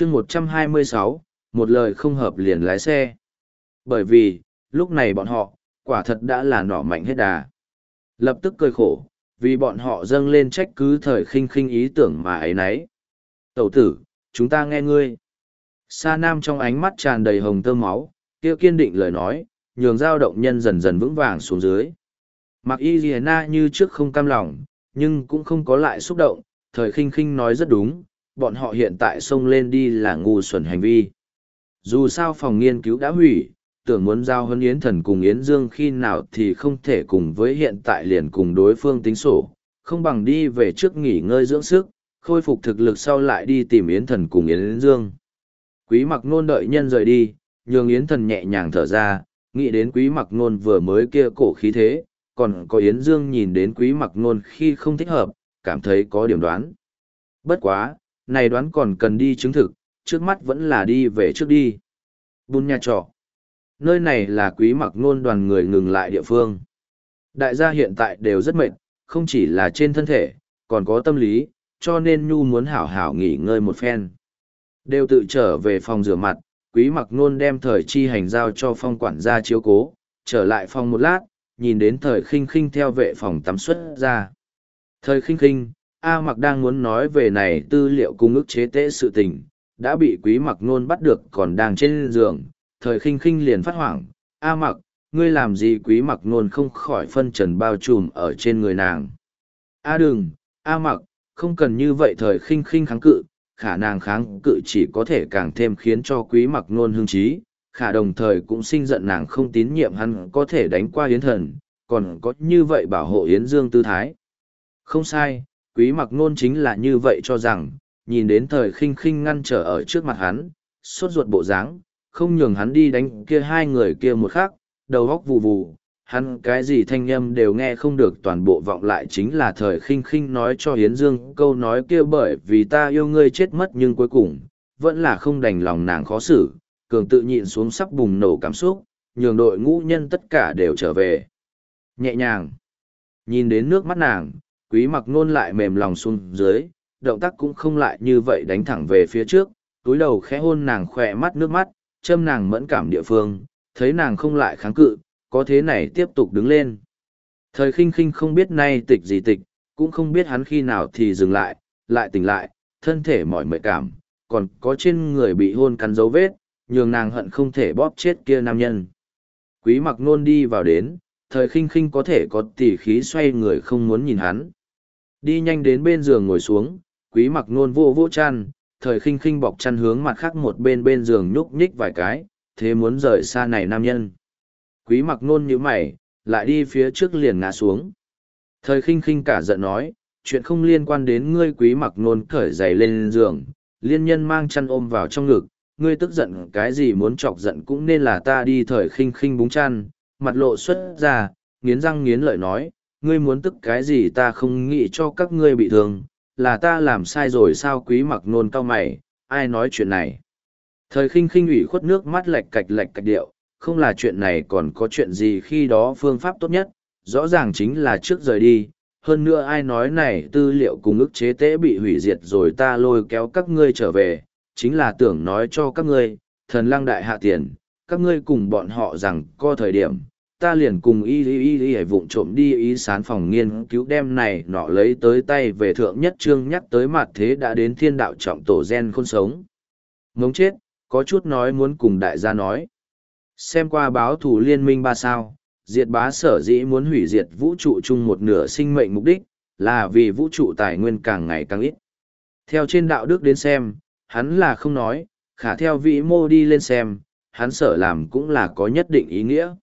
chương một trăm hai mươi sáu, một lời không hợp liền lái xe. Bởi vì, lúc này bọn họ, quả thật đã là nỏ mạnh hết đà. Lập tức cười khổ, vì bọn họ dâng lên trách cứ thời khinh khinh ý tưởng mà ấy nấy. Tẩu tử, chúng ta nghe ngươi. Sa nam trong ánh mắt tràn đầy hồng tơ máu, kia kiên định lời nói, nhường dao động nhân dần dần vững vàng xuống dưới. Mặc y na như trước không cam lòng, nhưng cũng không có lại xúc động, thời khinh khinh nói rất đúng bọn họ hiện tại xông lên đi là ngu xuẩn hành vi dù sao phòng nghiên cứu đã hủy tưởng muốn giao hân Yến Thần cùng Yến Dương khi nào thì không thể cùng với hiện tại liền cùng đối phương tính sổ, không bằng đi về trước nghỉ ngơi dưỡng sức, khôi phục thực lực sau lại đi tìm Yến Thần cùng Yến Dương. Quý mặc nôn đợi nhân rời đi, nhường Yến Thần nhẹ nhàng thở ra, nghĩ đến quý mặc nôn vừa mới kia cổ khí thế, còn có Yến Dương nhìn đến quý mặc nôn khi không thích hợp, cảm thấy có điểm đoán. Bất quá, này đoán còn cần đi chứng thực, trước mắt vẫn là đi về trước đi. Bùn nhà trọ nơi này là quý mặc nôn đoàn người ngừng lại địa phương. Đại gia hiện tại đều rất mệt, không chỉ là trên thân thể, còn có tâm lý, cho nên Nhu muốn hảo hảo nghỉ ngơi một phen. Đều tự trở về phòng rửa mặt, quý mặc nôn đem thời chi hành giao cho phong quản gia chiếu cố, trở lại phòng một lát, nhìn đến thời khinh khinh theo vệ phòng tắm xuất ra. Thời khinh khinh, A mặc đang muốn nói về này tư liệu cung ức chế tế sự tình, đã bị quý mặc nôn bắt được còn đang trên giường, thời khinh khinh liền phát hoảng, A mặc, ngươi làm gì quý mặc nôn không khỏi phân trần bao trùm ở trên người nàng. A đừng, A mặc, không cần như vậy thời khinh khinh kháng cự, khả nàng kháng cự chỉ có thể càng thêm khiến cho quý mặc nôn hương trí, khả đồng thời cũng sinh giận nàng không tín nhiệm hắn có thể đánh qua yến thần, còn có như vậy bảo hộ yến dương tư thái. Không sai, quý mặc nôn chính là như vậy cho rằng, nhìn đến thời khinh khinh ngăn trở ở trước mặt hắn, sốt ruột bộ dáng không nhường hắn đi đánh kia hai người kia một khác, đầu góc vù vù, hắn cái gì thanh âm đều nghe không được toàn bộ vọng lại chính là thời khinh khinh nói cho Hiến Dương câu nói kia bởi vì ta yêu ngươi chết mất nhưng cuối cùng, vẫn là không đành lòng nàng khó xử, cường tự nhịn xuống sắp bùng nổ cảm xúc, nhường đội ngũ nhân tất cả đều trở về. Nhẹ nhàng, nhìn đến nước mắt nàng, quý mặc nôn lại mềm lòng xuống dưới, động tác cũng không lại như vậy đánh thẳng về phía trước, túi đầu khẽ hôn nàng khỏe mắt nước mắt, châm nàng mẫn cảm địa phương, thấy nàng không lại kháng cự, có thế này tiếp tục đứng lên. Thời khinh khinh không biết nay tịch gì tịch, cũng không biết hắn khi nào thì dừng lại, lại tỉnh lại, thân thể mỏi mệt cảm, còn có trên người bị hôn cắn dấu vết, nhường nàng hận không thể bóp chết kia nam nhân. Quý mặc nôn đi vào đến, thời khinh khinh có thể có tỉ khí xoay người không muốn nhìn hắn. Đi nhanh đến bên giường ngồi xuống, quý mặc nôn vô vô chăn, thời khinh khinh bọc chăn hướng mặt khác một bên bên giường nhúc nhích vài cái, thế muốn rời xa này nam nhân. Quý mặc nôn như mày, lại đi phía trước liền ngã xuống. Thời khinh khinh cả giận nói, chuyện không liên quan đến ngươi quý mặc nôn cởi giày lên giường, liên nhân mang chăn ôm vào trong ngực, ngươi tức giận cái gì muốn chọc giận cũng nên là ta đi thời khinh khinh búng chăn, mặt lộ xuất ra, nghiến răng nghiến lợi nói, ngươi muốn tức cái gì ta không nghĩ cho các ngươi bị thương, là ta làm sai rồi sao quý mặc nôn cao mày, ai nói chuyện này. Thời khinh khinh ủy khuất nước mắt lệch cạch lệch cạch điệu, không là chuyện này còn có chuyện gì khi đó phương pháp tốt nhất, rõ ràng chính là trước rời đi. Hơn nữa ai nói này tư liệu cùng ức chế tế bị hủy diệt rồi ta lôi kéo các ngươi trở về, chính là tưởng nói cho các ngươi, thần lăng đại hạ tiền, các ngươi cùng bọn họ rằng có thời điểm, ta liền cùng y y y y vụng trộm đi ý sán phòng nghiên cứu đem này nọ lấy tới tay về thượng nhất trương nhắc tới mặt thế đã đến thiên đạo trọng tổ gen khôn sống. Ngống chết, có chút nói muốn cùng đại gia nói. Xem qua báo thủ liên minh ba sao, diệt bá sở dĩ muốn hủy diệt vũ trụ chung một nửa sinh mệnh mục đích, là vì vũ trụ tài nguyên càng ngày càng ít. Theo trên đạo đức đến xem, hắn là không nói, khả theo vĩ mô đi lên xem, hắn sở làm cũng là có nhất định ý nghĩa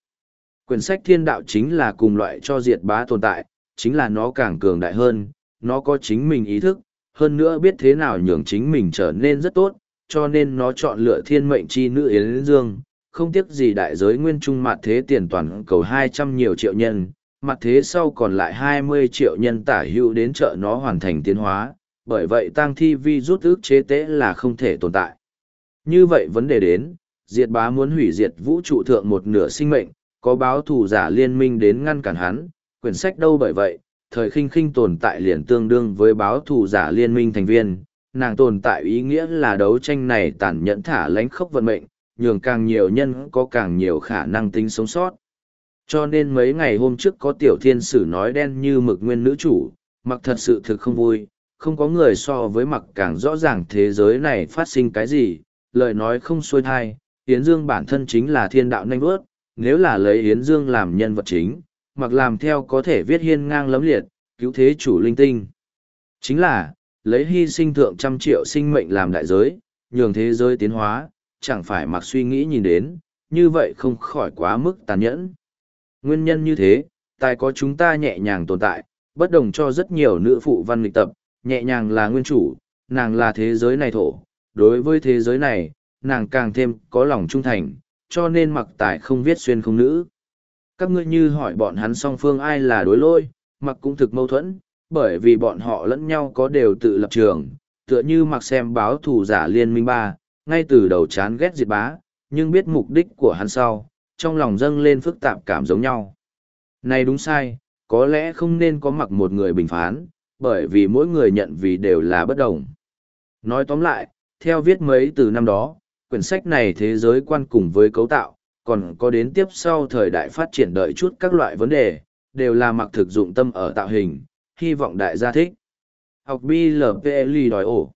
quyển sách thiên đạo chính là cùng loại cho diệt bá tồn tại, chính là nó càng cường đại hơn, nó có chính mình ý thức, hơn nữa biết thế nào nhường chính mình trở nên rất tốt, cho nên nó chọn lựa thiên mệnh chi nữ Yến Dương, không tiếc gì đại giới nguyên trung mặt thế tiền toàn cầu 200 nhiều triệu nhân, mặt thế sau còn lại 20 triệu nhân tả hữu đến chợ nó hoàn thành tiến hóa, bởi vậy tăng thi vi rút ước chế tế là không thể tồn tại. Như vậy vấn đề đến, diệt bá muốn hủy diệt vũ trụ thượng một nửa sinh mệnh, có báo thù giả liên minh đến ngăn cản hắn, quyển sách đâu bởi vậy, thời khinh khinh tồn tại liền tương đương với báo thù giả liên minh thành viên, nàng tồn tại ý nghĩa là đấu tranh này tàn nhẫn thả lánh khốc vận mệnh, nhường càng nhiều nhân có càng nhiều khả năng tính sống sót. Cho nên mấy ngày hôm trước có tiểu thiên sử nói đen như mực nguyên nữ chủ, mặc thật sự thực không vui, không có người so với mặc càng rõ ràng thế giới này phát sinh cái gì, lời nói không xuôi thai, Yến Dương bản thân chính là thiên đạo nanh vớt, nếu là lấy Yến Dương làm nhân vật chính, mặc làm theo có thể viết hiên ngang lấm liệt, cứu thế chủ linh tinh. Chính là, lấy hy sinh thượng trăm triệu sinh mệnh làm đại giới, nhường thế giới tiến hóa, chẳng phải mặc suy nghĩ nhìn đến, như vậy không khỏi quá mức tàn nhẫn. Nguyên nhân như thế, tài có chúng ta nhẹ nhàng tồn tại, bất đồng cho rất nhiều nữ phụ văn lịch tập, nhẹ nhàng là nguyên chủ, nàng là thế giới này thổ, đối với thế giới này, nàng càng thêm có lòng trung thành, cho nên mặc tài không viết xuyên không nữ. Các ngươi như hỏi bọn hắn song phương ai là đối lôi, mặc cũng thực mâu thuẫn, bởi vì bọn họ lẫn nhau có đều tự lập trường, tựa như mặc xem báo thủ giả liên minh ba, ngay từ đầu chán ghét diệt bá, nhưng biết mục đích của hắn sau, trong lòng dâng lên phức tạp cảm giống nhau. Này đúng sai, có lẽ không nên có mặc một người bình phán, bởi vì mỗi người nhận vì đều là bất đồng. Nói tóm lại, theo viết mấy từ năm đó, quyển sách này thế giới quan cùng với cấu tạo, còn có đến tiếp sau thời đại phát triển đợi chút các loại vấn đề, đều là mặc thực dụng tâm ở tạo hình, hy vọng đại gia thích. Học BLPLI đòi ổ.